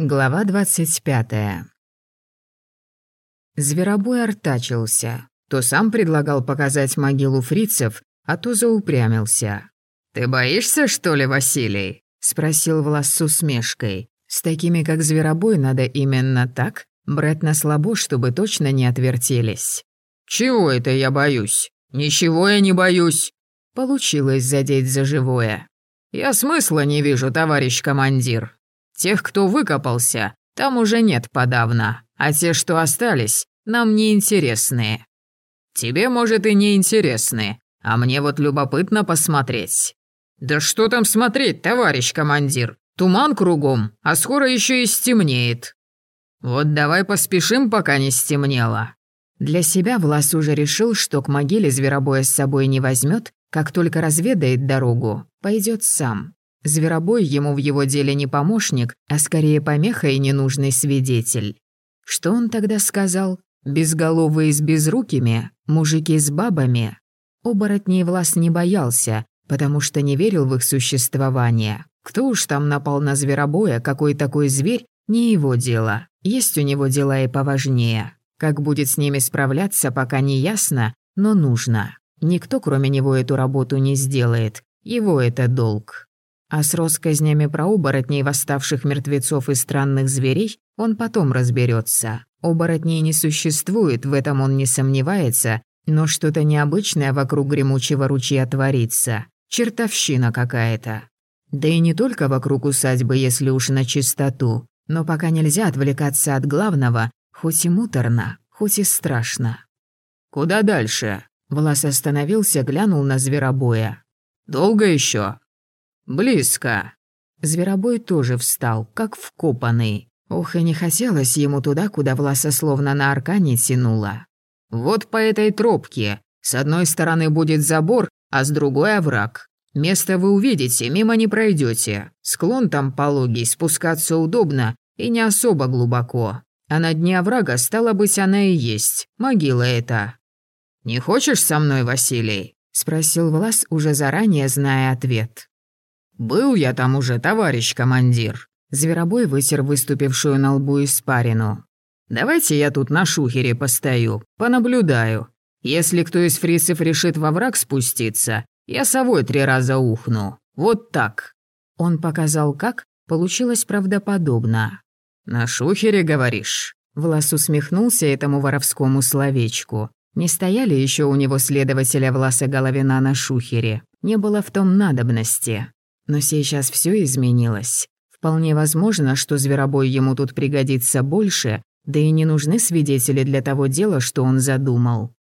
Глава 25. Зверобой артачился. То сам предлагал показать могилу фрицев, а то заупрямился. «Ты боишься, что ли, Василий?» – спросил Влас с усмешкой. «С такими, как Зверобой, надо именно так, брать на слабо, чтобы точно не отвертелись». «Чего это я боюсь? Ничего я не боюсь!» Получилось задеть за живое. «Я смысла не вижу, товарищ командир. Тех, кто выкопался, там уже нет подавно, а те, что остались, нам не интересны. Тебе, может, и не интересны, а мне вот любопытно посмотреть. Да что там смотреть, товарищ командир? Туман кругом, а скоро еще и стемнеет. Вот давай поспешим, пока не стемнело. Для себя Влас уже решил, что к могиле зверобоя с собой не возьмет, как только разведает дорогу, пойдет сам. Зверобой ему в его деле не помощник, а скорее помеха и ненужный свидетель. Что он тогда сказал? Безголовые с безрукими, мужики с бабами. Оборотней Влас не боялся, потому что не верил в их существование. Кто уж там напал на зверобоя, какой такой зверь, не его дело. Есть у него дела и поважнее. Как будет с ними справляться, пока не ясно, но нужно. Никто, кроме него, эту работу не сделает. Его это долг. А с россказнями про оборотней, восставших мертвецов и странных зверей, он потом разберется. Оборотней не существует, в этом он не сомневается, но что-то необычное вокруг гремучего ручья творится. Чертовщина какая-то. Да и не только вокруг усадьбы, если уж на чистоту. Но пока нельзя отвлекаться от главного, хоть и муторно, хоть и страшно. «Куда дальше?» Влас остановился, глянул на зверобоя. «Долго еще? «Близко». Зверобой тоже встал, как вкопанный. Ох, и не хотелось ему туда, куда Власа словно на аркане тянула. «Вот по этой тропке. С одной стороны будет забор, а с другой овраг. Место вы увидите, мимо не пройдете. Склон там пологий, спускаться удобно и не особо глубоко. А на дне оврага, стало быть, она и есть. Могила эта. «Не хочешь со мной, Василий?» – спросил Влас, уже заранее зная ответ. «Был я там уже, товарищ командир». Зверобой вытер выступившую на лбу испарину. «Давайте я тут на шухере постою, понаблюдаю. Если кто из фрицев решит во враг спуститься, я совой три раза ухну. Вот так». Он показал как, получилось правдоподобно. «На шухере, говоришь?» Влас усмехнулся этому воровскому словечку. Не стояли еще у него следователя Власа Головина на шухере. Не было в том надобности. Но сейчас все изменилось. Вполне возможно, что зверобой ему тут пригодится больше, да и не нужны свидетели для того дела, что он задумал.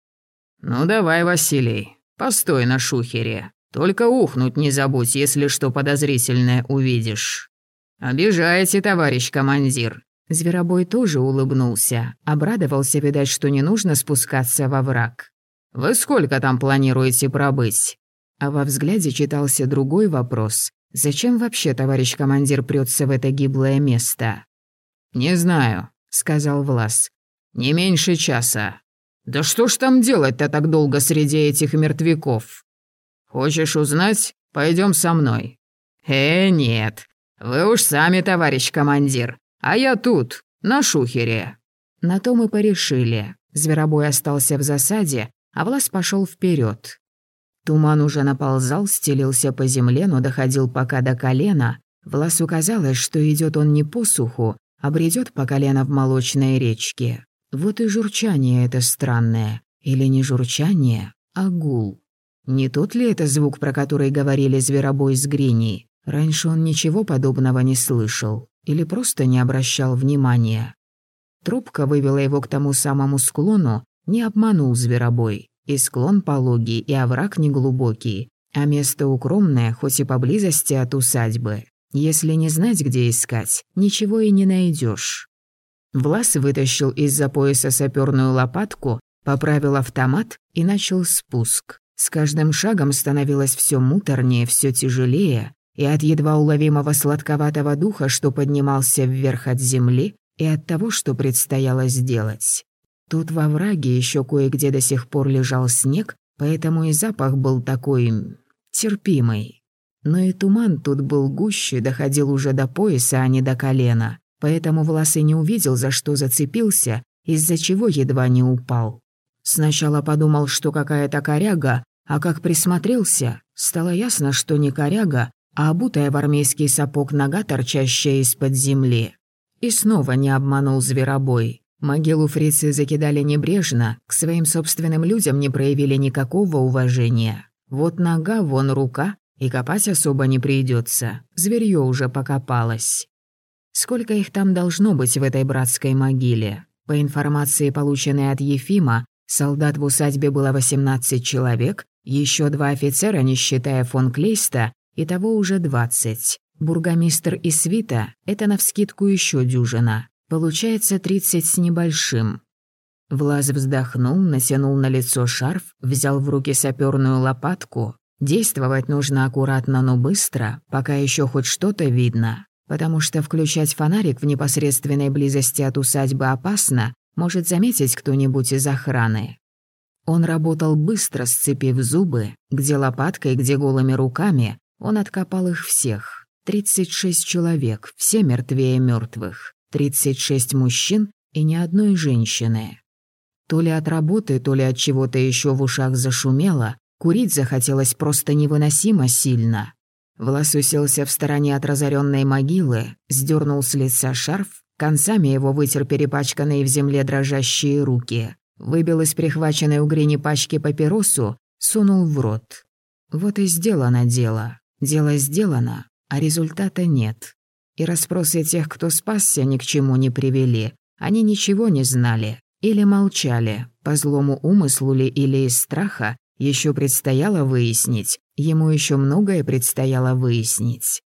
«Ну давай, Василий, постой на шухере. Только ухнуть не забудь, если что подозрительное увидишь». «Обижаете, товарищ командир». Зверобой тоже улыбнулся, обрадовался, видать, что не нужно спускаться во враг. «Вы сколько там планируете пробыть?» А во взгляде читался другой вопрос. Зачем вообще товарищ командир прется в это гиблое место? Не знаю, сказал Влас. Не меньше часа. Да что ж там делать-то так долго среди этих мертвяков? Хочешь узнать? Пойдем со мной. Э, нет. Вы уж сами, товарищ командир. А я тут, на шухере. На то мы порешили. Зверобой остался в засаде, а Влас пошел вперед. Туман уже наползал, стелился по земле, но доходил пока до колена. Власу казалось, что идет он не по суху, а бредет по колено в молочной речке. Вот и журчание это странное. Или не журчание, а гул. Не тот ли это звук, про который говорили зверобой с Гриней? Раньше он ничего подобного не слышал. Или просто не обращал внимания. Трубка вывела его к тому самому склону, не обманул зверобой. И склон пологий, и овраг неглубокий, а место укромное, хоть и поблизости от усадьбы. Если не знать, где искать, ничего и не найдешь. Влас вытащил из-за пояса саперную лопатку, поправил автомат и начал спуск. С каждым шагом становилось все муторнее, все тяжелее, и от едва уловимого сладковатого духа, что поднимался вверх от земли, и от того, что предстояло сделать. Тут во враге еще кое-где до сих пор лежал снег, поэтому и запах был такой... терпимый. Но и туман тут был гуще, доходил уже до пояса, а не до колена. поэтому Влас и не увидел, за что зацепился, из-за чего едва не упал. Сначала подумал, что какая-то коряга, а как присмотрелся, стало ясно, что не коряга, а обутая в армейский сапог нога, торчащая из-под земли. И снова не обманул зверобой. Могилу фрицы закидали небрежно, к своим собственным людям не проявили никакого уважения. Вот нога, вон рука, и копать особо не придется. Зверье уже покопалось. Сколько их там должно быть в этой братской могиле? По информации, полученной от Ефима, солдат в усадьбе было 18 человек, еще два офицера, не считая фон Клейста, и того уже 20. Бургомистр и свита – это навскидку еще дюжина. Получается 30 с небольшим. Влас вздохнул, натянул на лицо шарф, взял в руки саперную лопатку. Действовать нужно аккуратно, но быстро, пока еще хоть что-то видно. Потому что включать фонарик в непосредственной близости от усадьбы опасно, может заметить кто-нибудь из охраны. Он работал быстро, сцепив зубы, где лопаткой, где голыми руками, он откопал их всех. 36 человек, все мертвее мертвых. 36 мужчин и ни одной женщины. То ли от работы, то ли от чего-то еще в ушах зашумело, курить захотелось просто невыносимо сильно. Влас уселся в стороне от разоренной могилы, сдернул с лица шарф, концами его вытер перепачканные в земле дрожащие руки, выбил из прихваченной у грени пачки папиросу, сунул в рот. Вот и сделано дело. Дело сделано, а результата нет. И расспросы тех, кто спасся, ни к чему не привели. Они ничего не знали или молчали, по злому умыслу ли или из страха, еще предстояло выяснить, ему еще многое предстояло выяснить.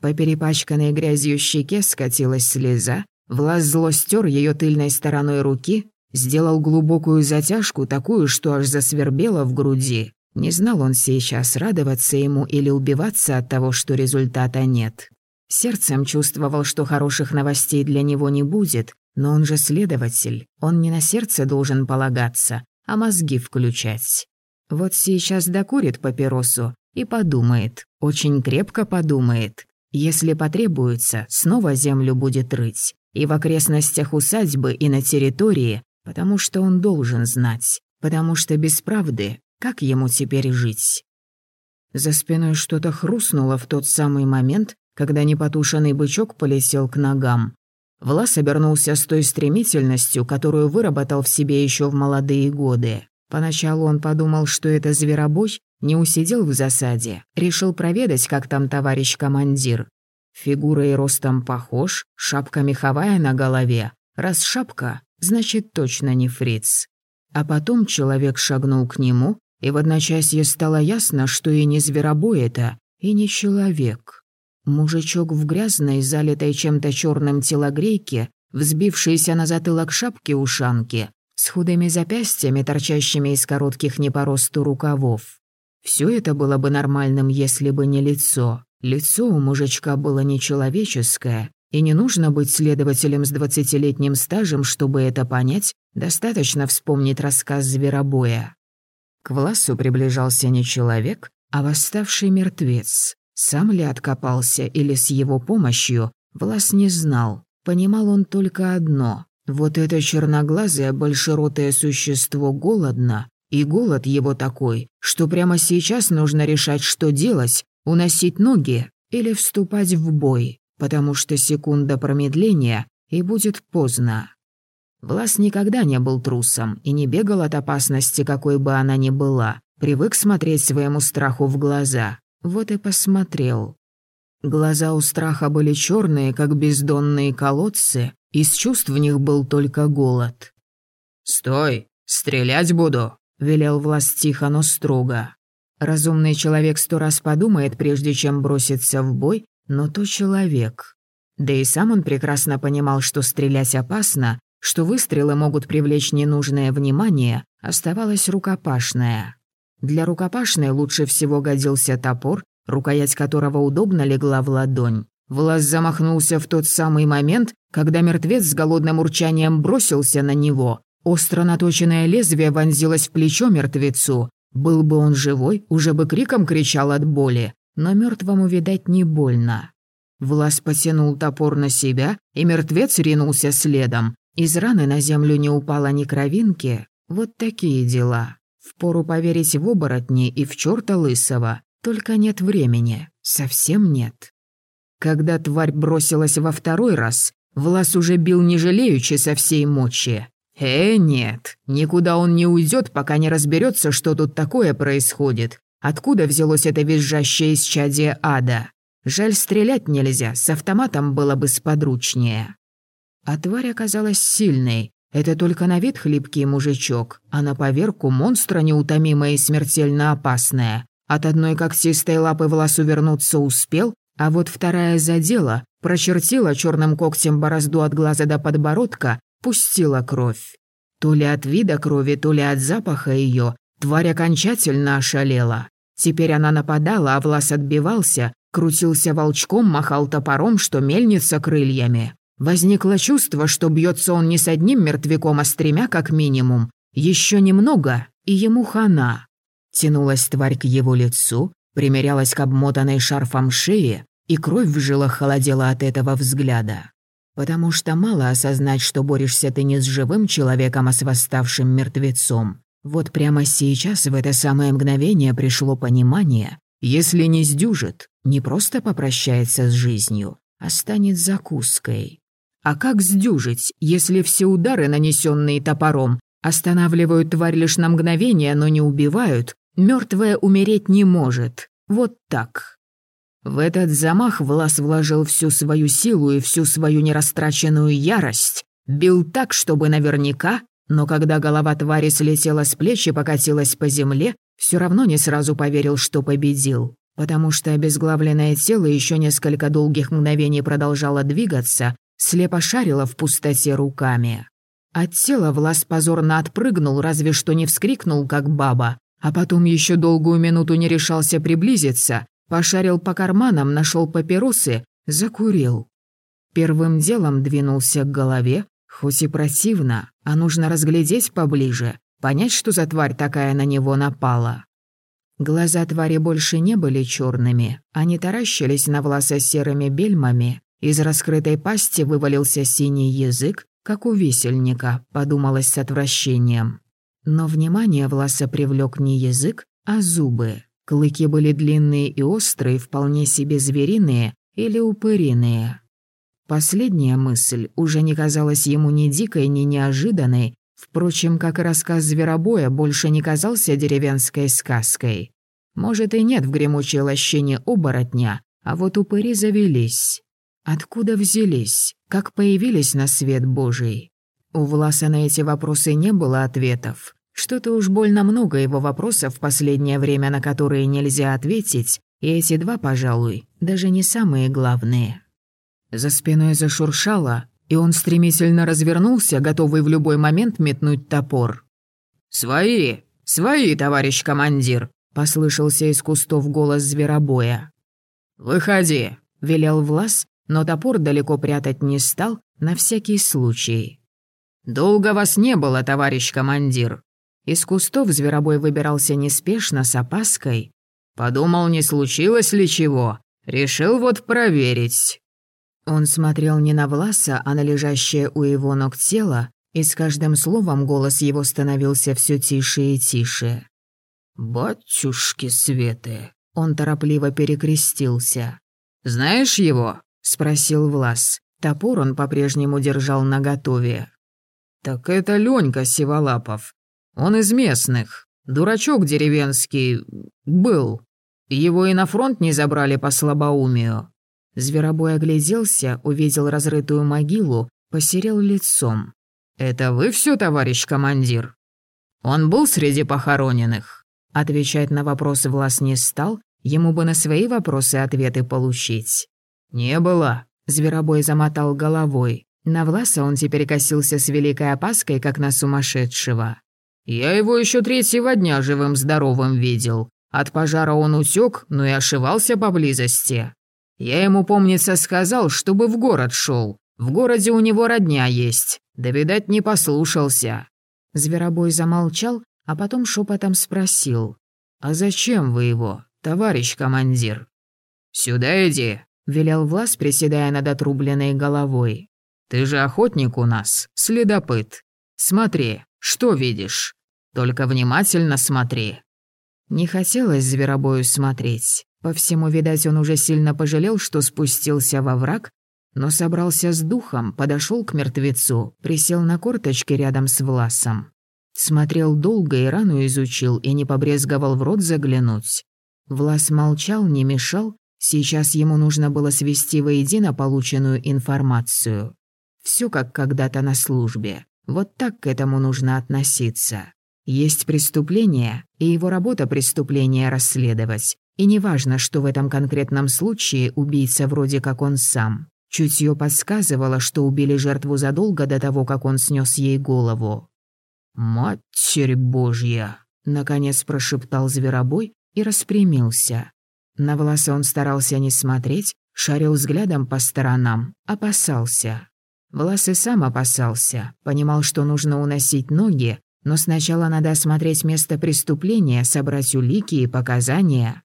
По перепачканной грязью щеке скатилась слеза, Влас зло стер ее тыльной стороной руки, сделал глубокую затяжку, такую, что аж засвербело в груди. Не знал он сейчас, радоваться ему или убиваться от того, что результата нет. Сердцем чувствовал, что хороших новостей для него не будет, но он же следователь, он не на сердце должен полагаться, а мозги включать. Вот сейчас докурит папиросу и подумает, очень крепко подумает. Если потребуется, снова землю будет рыть. И в окрестностях усадьбы, и на территории, потому что он должен знать. Потому что без правды как ему теперь жить? За спиной что-то хрустнуло в тот самый момент, когда непотушенный бычок полетел к ногам. Влас обернулся с той стремительностью, которую выработал в себе еще в молодые годы. Поначалу он подумал, что это зверобой, не усидел в засаде, решил проведать, как там товарищ командир. Фигурой и ростом похож, шапка меховая на голове. Раз шапка, значит точно не фриц. А потом человек шагнул к нему, и в одночасье стало ясно, что и не зверобой это, и не человек. Мужичок в грязной, залитой чем-то черным телогрейке, взбившийся на затылок шапки-ушанки, с худыми запястьями, торчащими из коротких не по росту рукавов. Все это было бы нормальным, если бы не лицо. Лицо у мужичка было нечеловеческое, и не нужно быть следователем с двадцатилетним стажем, чтобы это понять, достаточно вспомнить рассказ зверобоя. К Власу приближался не человек, а восставший мертвец. Сам ли откопался или с его помощью, Влас не знал. Понимал он только одно. Вот это черноглазое большеротое существо голодно, и голод его такой, что прямо сейчас нужно решать, что делать, уносить ноги или вступать в бой, потому что секунда промедления и будет поздно. Влас никогда не был трусом и не бегал от опасности, какой бы она ни была. Привык смотреть своему страху в глаза. Вот и посмотрел. Глаза у страха были черные, как бездонные колодцы, из чувств в них был только голод. «Стой! Стрелять буду!» — велел Влас тихо, но строго. Разумный человек сто раз подумает, прежде чем броситься в бой, но то человек. Да и сам он прекрасно понимал, что стрелять опасно, что выстрелы могут привлечь ненужное внимание, оставалась рукопашная. Для рукопашной лучше всего годился топор, рукоять которого удобно легла в ладонь. Влас замахнулся в тот самый момент, когда мертвец с голодным урчанием бросился на него. Остро наточенное лезвие вонзилось в плечо мертвецу. Был бы он живой, уже бы криком кричал от боли, но мертвому, видать, не больно. Влас потянул топор на себя, и мертвец ринулся следом. Из раны на землю не упало ни кровинки. Вот такие дела. Впору поверить в оборотни и в чёрта лысого. Только нет времени. Совсем нет. Когда тварь бросилась во второй раз, Влас уже бил не жалеючи со всей мочи. Э, нет, никуда он не уйдет, пока не разберется, что тут такое происходит. Откуда взялось это визжащее исчадие ада? Жаль, стрелять нельзя, с автоматом было бы сподручнее. А тварь оказалась сильной. Это только на вид хлипкий мужичок, а на поверку монстра неутомимая и смертельно опасная. От одной когтистой лапы Влас увернуться успел, а вот вторая задела, прочертила черным когтем борозду от глаза до подбородка, пустила кровь. То ли от вида крови, то ли от запаха ее, тварь окончательно ошалела. Теперь она нападала, а Влас отбивался, крутился волчком, махал топором, что мельница крыльями. Возникло чувство, что бьется он не с одним мертвяком, а с тремя как минимум. Еще немного, и ему хана. Тянулась тварь к его лицу, примерялась к обмотанной шарфом шее, и кровь в жилах холодела от этого взгляда. Потому что мало осознать, что борешься ты не с живым человеком, а с восставшим мертвецом. Вот прямо сейчас, в это самое мгновение, пришло понимание, если не сдюжит, не просто попрощается с жизнью, а станет закуской. А как сдюжить, если все удары, нанесенные топором, останавливают тварь лишь на мгновение, но не убивают, мертвая умереть не может. Вот так. В этот замах Влас вложил всю свою силу и всю свою нерастраченную ярость. Бил так, чтобы наверняка, но когда голова твари слетела с плеч и покатилась по земле, все равно не сразу поверил, что победил. Потому что обезглавленное тело еще несколько долгих мгновений продолжало двигаться, слепо шарило в пустоте руками. От тела Влас позорно отпрыгнул, разве что не вскрикнул, как баба, а потом еще долгую минуту не решался приблизиться, Пошарил по карманам, нашел папиросы, закурил. Первым делом двинулся к голове, хоть и противно, а нужно разглядеть поближе, понять, что за тварь такая на него напала. Глаза твари больше не были черными, они таращились на Власа серыми бельмами, из раскрытой пасти вывалился синий язык, как у висельника, подумалось с отвращением. Но внимание Власа привлек не язык, а зубы. Клыки были длинные и острые, вполне себе звериные или упыриные. Последняя мысль уже не казалась ему ни дикой, ни неожиданной, впрочем, как и рассказ зверобоя больше не казался деревенской сказкой. Может, и нет в гремучей лощине оборотня, а вот упыри завелись. Откуда взялись? Как появились на свет Божий? У Власа на эти вопросы не было ответов. Что-то уж больно много его вопросов в последнее время, на которые нельзя ответить, и эти два, пожалуй, даже не самые главные. За спиной зашуршало, и он стремительно развернулся, готовый в любой момент метнуть топор. «Свои! Свои, товарищ командир!» — послышался из кустов голос зверобоя. «Выходи!» — велел Влас, но топор далеко прятать не стал, на всякий случай. «Долго вас не было, товарищ командир. Из кустов зверобой выбирался неспешно, с опаской. Подумал, не случилось ли чего. Решил вот проверить. Он смотрел не на Власа, а на лежащее у его ног тело, и с каждым словом голос его становился все тише и тише. «Батюшки Светы!» Он торопливо перекрестился. «Знаешь его?» — спросил Влас. Топор он по-прежнему держал наготове. «Так это Ленька Сиволапов. Он из местных. Дурачок деревенский. Был. Его и на фронт не забрали по слабоумию». Зверобой огляделся, увидел разрытую могилу, посерел лицом. «Это вы все, товарищ командир?» «Он был среди похороненных?» Отвечать на вопросы Влас не стал, ему бы на свои вопросы ответы получить. «Не было», — Зверобой замотал головой. На Власа он теперь косился с великой опаской, как на сумасшедшего. Я его еще третьего дня живым-здоровым видел. От пожара он утек, но и ошивался поблизости. Я ему, помнится, сказал, чтобы в город шел. В городе у него родня есть. Да, видать, не послушался». Зверобой замолчал, а потом шепотом спросил. «А зачем вы его, товарищ командир?» «Сюда иди», — велел Влас, приседая над отрубленной головой. «Ты же охотник у нас, следопыт. Смотри, что видишь? Только внимательно смотри». Не хотелось зверобою смотреть. По всему, видать, он уже сильно пожалел, что спустился во враг, но собрался с духом, подошел к мертвецу, присел на корточки рядом с Власом. Смотрел долго и рану изучил, и не побрезговал в рот заглянуть. Влас молчал, не мешал, сейчас ему нужно было свести воедино полученную информацию. Все как когда-то на службе. Вот так к этому нужно относиться. Есть преступление, и его работа преступления расследовать. И неважно, что в этом конкретном случае убийца вроде как он сам. Чутье подсказывало, что убили жертву задолго до того, как он снес ей голову. «Матерь Божья!» — наконец прошептал зверобой и распрямился. На волосы он старался не смотреть, шарил взглядом по сторонам, опасался. Влас и сам опасался, понимал, что нужно уносить ноги, но сначала надо осмотреть место преступления, собрать улики и показания.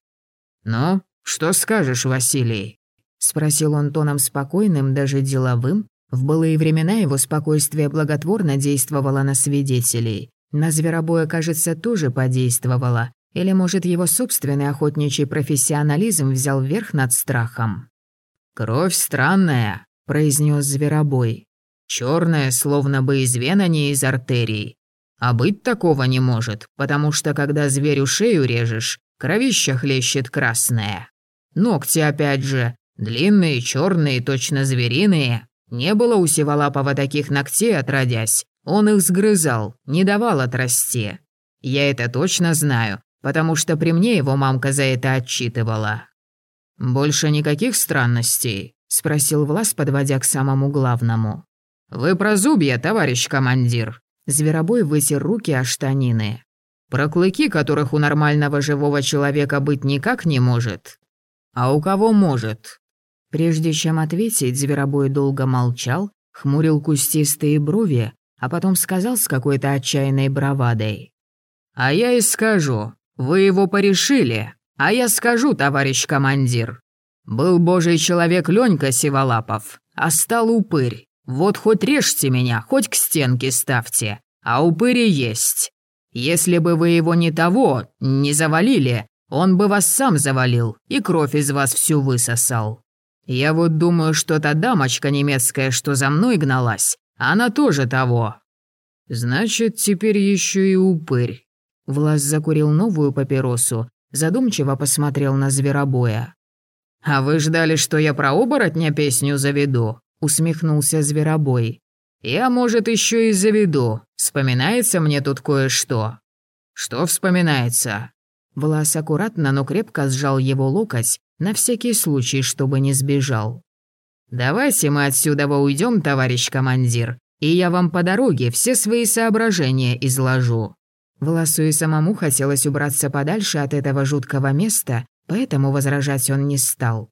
«Ну, что скажешь, Василий?» — спросил он тоном спокойным, даже деловым. В былые времена его спокойствие благотворно действовало на свидетелей. На зверобоя, кажется, тоже подействовало. Или, может, его собственный охотничий профессионализм взял верх над страхом. «Кровь странная», — произнес зверобой. Черная, словно бы из вен, а не из артерий. А быть такого не может, потому что когда зверю шею режешь, кровища хлещет красная. Ногти опять же, длинные, черные, точно звериные. Не было у Сиволапова таких ногтей отродясь. Он их сгрызал, не давал отрасти. Я это точно знаю, потому что при мне его мамка за это отчитывала. «Больше никаких странностей?» – спросил Влас, подводя к самому главному. «Вы про зубья, товарищ командир?» Зверобой вытер руки о штанины. «Про клыки, которых у нормального живого человека быть никак не может. А у кого может?» Прежде чем ответить, Зверобой долго молчал, хмурил кустистые брови, а потом сказал с какой-то отчаянной бравадой. «А я и скажу, вы его порешили, а я скажу, товарищ командир. Был божий человек Ленька Сиволапов, а стал упырь. Вот хоть режьте меня, хоть к стенке ставьте, а упыри есть. Если бы вы его не того, не завалили, он бы вас сам завалил и кровь из вас всю высосал. Я вот думаю, что та дамочка немецкая, что за мной гналась, она тоже того. Значит, теперь еще и упырь. Влас закурил новую папиросу, задумчиво посмотрел на зверобоя. «А вы ждали, что я про оборотня песню заведу?» — усмехнулся зверобой. «Я, может, еще и заведу. Вспоминается мне тут кое-что». «Что вспоминается?» Влас аккуратно, но крепко сжал его локоть, на всякий случай, чтобы не сбежал. «Давайте мы отсюда уйдем, товарищ командир, и я вам по дороге все свои соображения изложу. Власу и самому хотелось убраться подальше от этого жуткого места, поэтому возражать он не стал.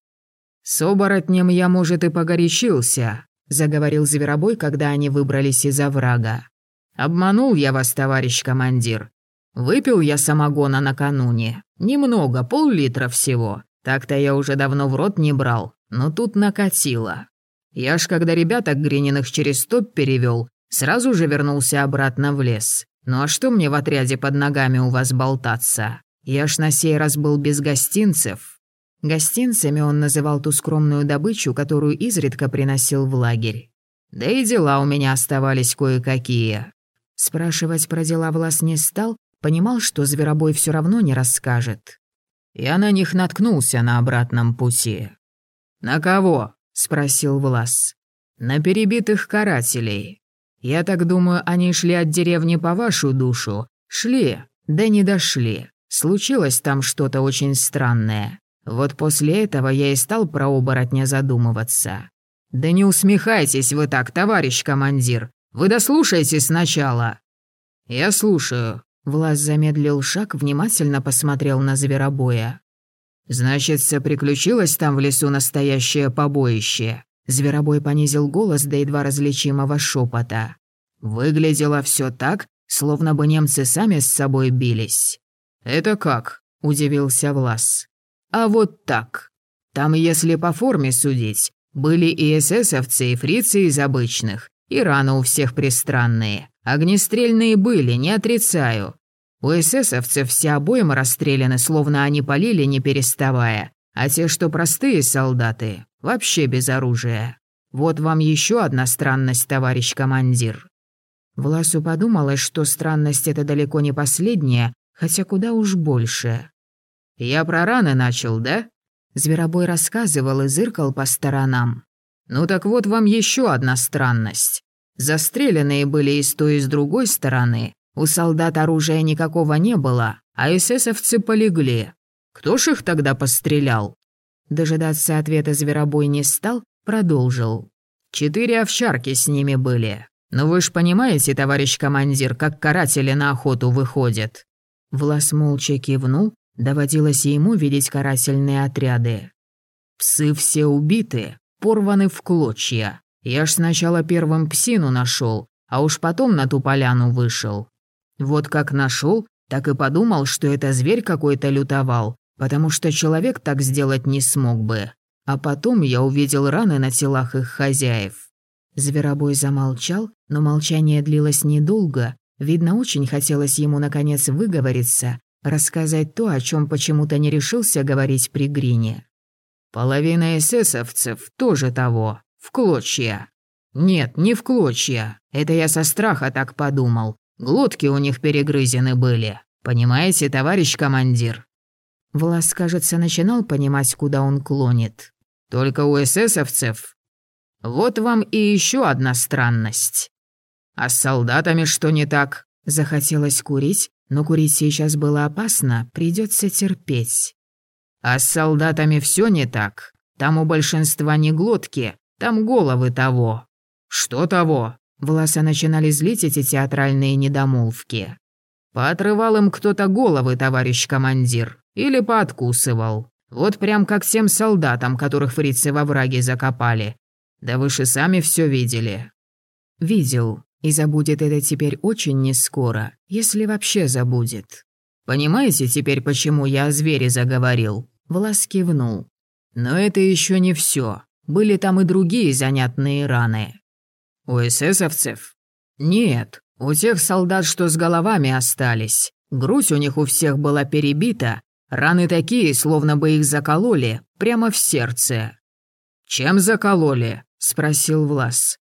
«С оборотнем я, может, и погорячился», — заговорил Зверобой, когда они выбрались из оврага. «Обманул я вас, товарищ командир. Выпил я самогона накануне. Немного, пол-литра всего. Так-то я уже давно в рот не брал, но тут накатило. Я ж, когда ребята Грининых через топ перевел, сразу же вернулся обратно в лес. «Ну а что мне в отряде под ногами у вас болтаться? Я ж на сей раз был без гостинцев». Гостинцами он называл ту скромную добычу, которую изредка приносил в лагерь. Да и дела у меня оставались кое-какие. Спрашивать про дела Влас не стал, понимал, что Зверобой все равно не расскажет. Я на них наткнулся на обратном пути. «На кого?» — спросил Влас. «На перебитых карателей. Я так думаю, они шли от деревни по вашу душу. Шли, да не дошли. Случилось там что-то очень странное. Вот после этого я и стал про оборотня задумываться. Да не усмехайтесь вы так, товарищ командир. Вы дослушайте сначала. Я слушаю. Влас замедлил шаг, внимательно посмотрел на зверобоя. «Значит, приключилось там в лесу настоящее побоище?» Зверобой понизил голос до едва различимого шепота. Выглядело все так, словно бы немцы сами с собой бились. «Это как?» – удивился Влас. «А вот так». Там, если по форме судить, были и эсэсовцы, и фрицы из обычных, и раны у всех пристранные. Огнестрельные были, не отрицаю. У эсэсовцев все обоймы расстреляны, словно они полили, не переставая. А те, что простые солдаты, вообще без оружия. Вот вам еще одна странность, товарищ командир». Власу подумалось, что странность это далеко не последняя, хотя куда уж больше. «Я про раны начал, да?» Зверобой рассказывал и зыркал по сторонам. «Ну так вот вам еще одна странность. Застреленные были и с той, и с другой стороны. У солдат оружия никакого не было, а эсэсовцы полегли. Кто ж их тогда пострелял?» Дожидаться ответа зверобой не стал, продолжил. «Четыре овчарки с ними были. Но вы ж понимаете, товарищ командир, как каратели на охоту выходят». Влас молча кивнул, доводилось ему видеть карательные отряды. «Псы все убиты, порваны в клочья. Я ж сначала первым псину нашел, а уж потом на ту поляну вышел. Вот как нашел, так и подумал, что это зверь какой-то лютовал, потому что человек так сделать не смог бы. А потом я увидел раны на телах их хозяев. Зверобой замолчал, но молчание длилось недолго. Видно, очень хотелось ему наконец выговориться, рассказать то, о чем почему-то не решился говорить при Грине. Половина эсэсовцев тоже того, в клочья. Нет, не в клочья. Это я со страха так подумал. Глотки у них перегрызены были. Понимаете, товарищ командир? Влас, кажется, начинал понимать, куда он клонит. Только у эсэсовцев. Вот вам и еще одна странность. А с солдатами что не так? Захотелось курить, но курить сейчас было опасно, придется терпеть. А с солдатами все не так. Там у большинства не глотки, там головы того. Что того? Власа начинали злить эти театральные недомолвки. Поотрывал им кто-то головы, товарищ командир, или пооткусывал. Вот прям как тем солдатам, которых фрицы во враге закопали. Да вы же сами все видели. Видел. И забудет это теперь очень нескоро, если вообще забудет. Понимаете теперь, почему я о звере заговорил? Влас кивнул. Но это еще не все. Были там и другие занятные раны. У эсэсовцев? Нет, у тех солдат, что с головами остались. Грудь у них у всех была перебита, раны такие, словно бы их закололи, прямо в сердце. «Чем закололи?» – спросил Влас.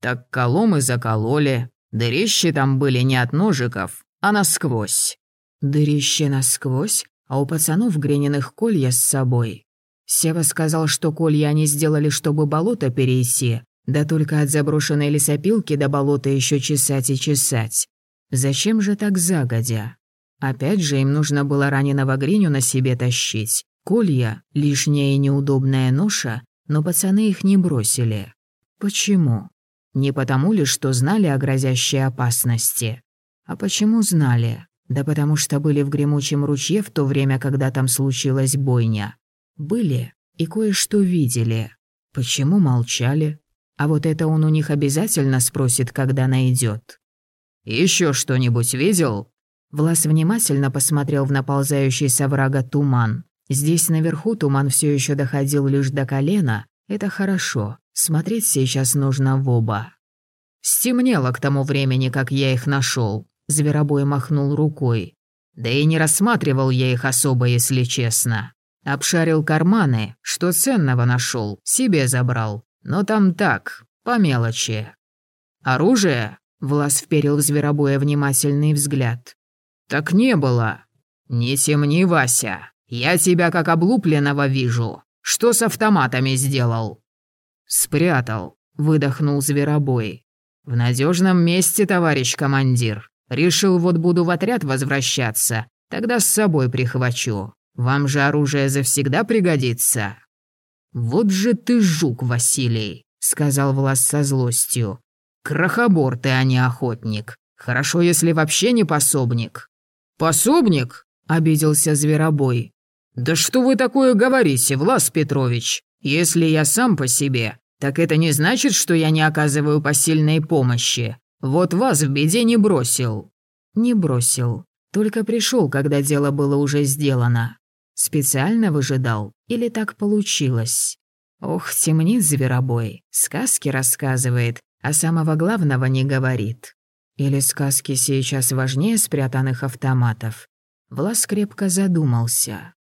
«Так коломы закололи. Дырищи там были не от ножиков, а насквозь». «Дырищи насквозь? А у пацанов Грениных колья с собой?» Сева сказал, что колья они сделали, чтобы болото перейти, да только от заброшенной лесопилки до болота еще чесать и чесать. Зачем же так загодя? Опять же им нужно было раненого Гриню на себе тащить. Колья — лишняя и неудобная ноша, но пацаны их не бросили. Почему? Не потому ли, что знали о грозящей опасности? А почему знали? Да потому что были в гремучем ручье в то время, когда там случилась бойня. Были и кое-что видели. Почему молчали? А вот это он у них обязательно спросит, когда найдет. Еще что-нибудь видел?» Влас внимательно посмотрел в наползающий с оврага туман. Здесь наверху туман все еще доходил лишь до колена. Это хорошо. Смотреть сейчас нужно в оба. Стемнело к тому времени, как я их нашел. Зверобой махнул рукой. Да и не рассматривал я их особо, если честно. Обшарил карманы, что ценного нашел, себе забрал. Но там так, по мелочи. Оружие? Влас вперил в зверобоя внимательный взгляд. Так не было. Не темни, Вася. Я тебя как облупленного вижу. Что с автоматами сделал? Спрятал, выдохнул зверобой. В надежном месте, товарищ командир. Решил, вот буду в отряд возвращаться, тогда с собой прихвачу. Вам же оружие завсегда пригодится». «Вот же ты жук, Василий», — сказал Влас со злостью. «Крохобор ты, а не охотник. Хорошо, если вообще не пособник». «Пособник?» — обиделся Зверобой. «Да что вы такое говорите, Влас Петрович? Если я сам по себе, так это не значит, что я не оказываю посильной помощи. Вот вас в беде не бросил». «Не бросил. Только пришел, когда дело было уже сделано. Специально выжидал или так получилось? Ох, темнит зверобой, сказки рассказывает, а самого главного не говорит. Или сказки сейчас важнее спрятанных автоматов? Влас крепко задумался.